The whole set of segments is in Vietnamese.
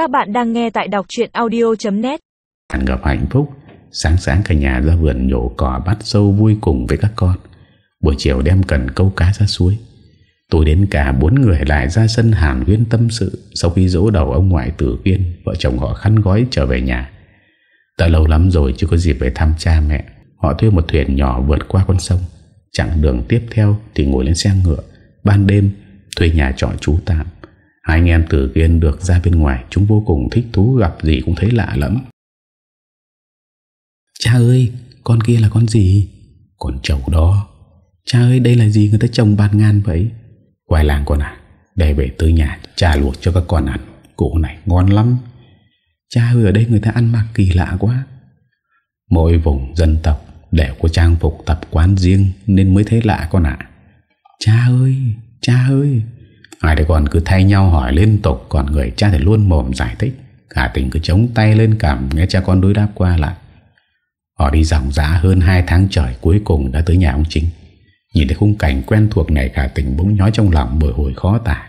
Các bạn đang nghe tại đọc chuyện audio.net Hàn gặp hạnh phúc, Sáng sáng cả nhà ra vườn nhổ cỏ bắt sâu vui cùng với các con. Buổi chiều đem cần câu cá ra suối. Tôi đến cả bốn người lại ra sân hàn huyên tâm sự Sau khi dỗ đầu ông ngoại tử viên Vợ chồng họ khăn gói trở về nhà. Đã lâu lắm rồi chưa có dịp về thăm cha mẹ. Họ thuê một thuyền nhỏ vượt qua con sông. Chặng đường tiếp theo thì ngồi lên xe ngựa. Ban đêm, thuê nhà trọ trú tạm. Hai anh em tử viên được ra bên ngoài Chúng vô cùng thích thú gặp gì cũng thấy lạ lắm Cha ơi Con kia là con gì? Con trầu đó. Cha ơi đây là gì? Người ta trồng bạt ngàn vậy. Quay làng con à Để về tới nhà cha luộc cho các con ăn. Củ này ngon lắm. Cha ơi ở đây người ta ăn mặc kỳ lạ quá. Mỗi vùng dân tộc Đều có trang phục tập quán riêng Nên mới thấy lạ con ạ. Cha ơi Cha ơi Hai đứa con cứ thay nhau hỏi liên tục, Còn người cha thì luôn mồm giải thích. Cả tình cứ chống tay lên cảm Nghe cha con đối đáp qua lại. Họ đi dòng dã hơn 2 tháng trời, Cuối cùng đã tới nhà ông Chính. Nhìn thấy khung cảnh quen thuộc này, Cả tình bỗng nhói trong lòng, bồi hồi khó tả.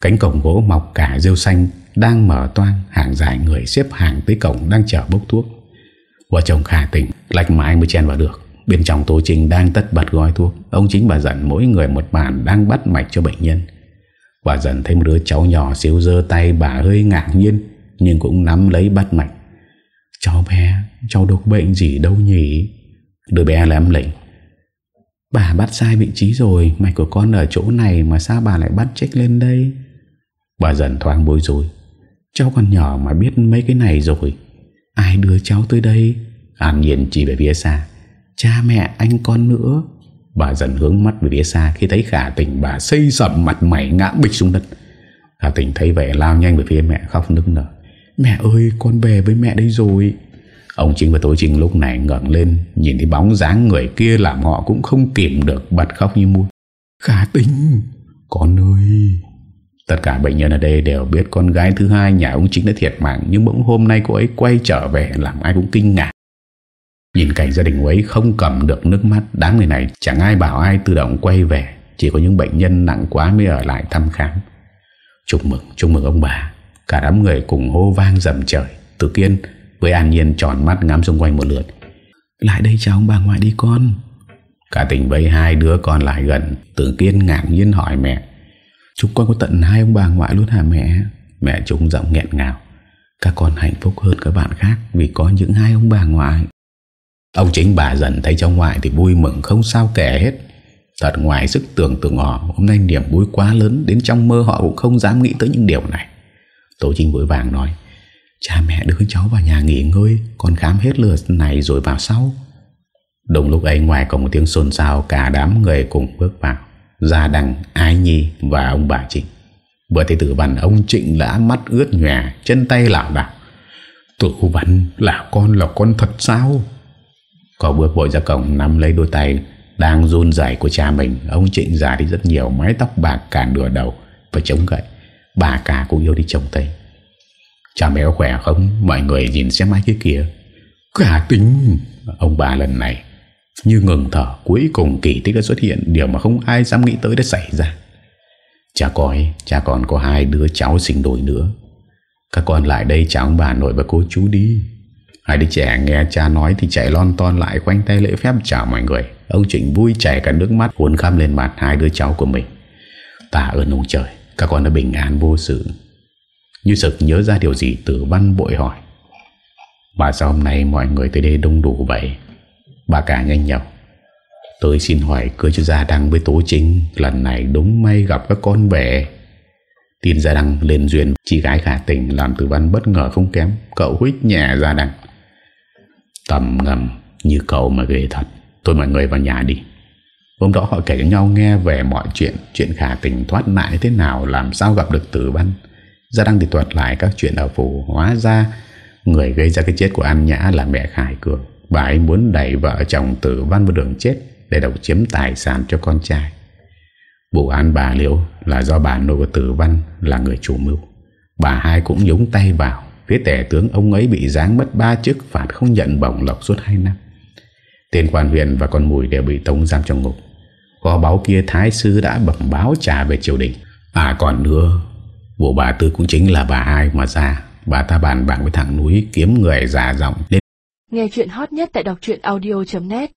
Cánh cổng gỗ mọc cả rêu xanh Đang mở toan Hàng dài người xếp hàng tới cổng đang chờ bốc thuốc. Vợ chồng khả tình Lạch mãi mới chen vào được. Bên trong Tô Trinh đang tất bật gói thuốc. Ông chính bà dặn mỗi người một bàn Đang bắt mạch cho bệnh nhân. Bà dần thấy một đứa cháu nhỏ xíu dơ tay Bà hơi ngạc nhiên, Nhưng cũng nắm lấy bắt mạch. Cháu bé, Cháu đột bệnh gì đâu nhỉ? Đứa bé làm lệnh. Bà bắt sai vị trí rồi, Mạch của con ở chỗ này mà sao bà lại bắt trách lên đây? Bà dần thoáng bối rối. Cháu còn nhỏ mà biết mấy cái này rồi. Ai đưa cháu tới đây? An nhiên chỉ về phía xa. Cha mẹ, anh con nữa. Bà dần hướng mắt về phía xa, Khi thấy khả tình, bà xây sầm mặt mày ngã bịch xuống đất. Khả tình thấy vậy lao nhanh về phía mẹ, khóc nức nở. Mẹ ơi, con về với mẹ đây rồi. Ông Chính và Tố Trinh lúc này ngẩn lên, Nhìn thấy bóng dáng người kia Làm họ cũng không kìm được, bật khóc như mua. Khả tình, Con ơi. Tất cả bệnh nhân ở đây đều biết con gái thứ hai nhà ông Chính đã thiệt mạng, Nhưng bỗng hôm nay cô ấy quay trở về, Làm ai cũng kinh ngạc. Nhìn cảnh gia đình ấy không cầm được nước mắt Đám người này chẳng ai bảo ai tự động quay về Chỉ có những bệnh nhân nặng quá mới ở lại thăm khám. Chúc mừng, chúc mừng ông bà. Cả đám người cùng hô vang dầm trời. Tự kiên với an nhiên tròn mắt ngắm xung quanh một lượt. Lại đây chào ông bà ngoại đi con. Cả tỉnh với hai đứa con lại gần. Tự kiên ngạc nhiên hỏi mẹ Chúng con có tận hai ông bà ngoại luôn hả mẹ? Mẹ chúng giọng nghẹn ngào Các con hạnh phúc hơn các bạn khác Vì có những hai ông bà ngoại Ông chính bà dần thấy cháu ngoại Thì vui mừng không sao kể hết. Thật ngoài sức tưởng tượng họ Hôm nay niềm vui quá lớn Đến trong mơ họ cũng không dám nghĩ tới những điều này. Tổ chính vội vàng nói Cha mẹ đưa cháu vào nhà nghỉ ngơi Còn khám hết lượt này rồi vào sau. Đồng lúc ấy ngoài có một tiếng xôn xao Cả đám người cùng bước vào. Gia Đăng, Ái Nhi và ông bà Trịnh. Vừa thấy tử văn Ông Trịnh đã mắt ướt nhòe Chân tay lảo đảo. Tử văn là con là con thật sao? Có bước vội ra cổng Nắm lấy đôi tay Đang run dày của cha mình. Ông Trịnh già đi rất nhiều, Mái tóc bạc cả nửa đầu Và chống gậy. Bà cả cũng yêu đi chồng tay Cha mẹ khỏe không? Mọi người nhìn xem ai kia kìa. Cả tính. Ông bà lần này Như ngừng thở. Cuối cùng kỳ tích đã xuất hiện. Điều mà không ai dám nghĩ tới đã xảy ra. Cha coi, Cha còn có hai đứa cháu sinh đôi nữa. Các con lại đây chào ông bà nội và cô chú đi. Hai đứa trẻ nghe cha nói Thì chạy lon ton lại quanh tay lễ phép chào mọi người. Ông Trịnh vui chảy cả nước mắt, Cuốn khăm lên mặt hai đứa cháu của mình. Tạ ơn ông trời, Các con đã bình an vô sự. Như sực nhớ ra điều gì, tử văn bội hỏi. Bà sao hôm nay mọi người tới đây đông đủ vậy? Bà cả nhanh nhậu. Tôi xin hỏi cưới cho Gia Đăng với Tố Trinh Lần này đúng may gặp các con về. Tin Gia Đăng lên duyên, Chị gái khả tình làm tử văn bất ngờ không kém, Cậu huyết nhẹ Gia Đăng. Tầm ngầm như cậu mà ghê thật. Tôi mọi người vào nhà đi. Hôm đó họ kể cho nhau nghe về mọi chuyện Chuyện khả tình thoát nạn thế nào, Làm sao gặp được tử văn Gia Đăng thì thuật lại các chuyện ở phủ Hóa ra người gây ra cái chết của An Nhã là mẹ Khải Cường. Bà ấy muốn đẩy vợ chồng tử văn vào đường chết Để độc chiếm tài sản cho con trai. Vụ án bà Liễu là do bà nội của tử văn là người chủ mưu. Bà hai cũng nhúng tay vào. Phía tể tướng ông ấy bị giáng mất ba chức, phạt không nhận bổng lộc suốt 2 năm. Tên quan huyện và con mùi đều bị tống giam trong ngục. Có báo kia thái sư đã bẩm báo trả về triều đình. À còn nữa Vụ bà Tư cũng chính là bà hai mà ra, Bà ta bàn bạc với thằng núi kiếm người già giọng lên Nghe chuyện hot nhất tại đọc audio.net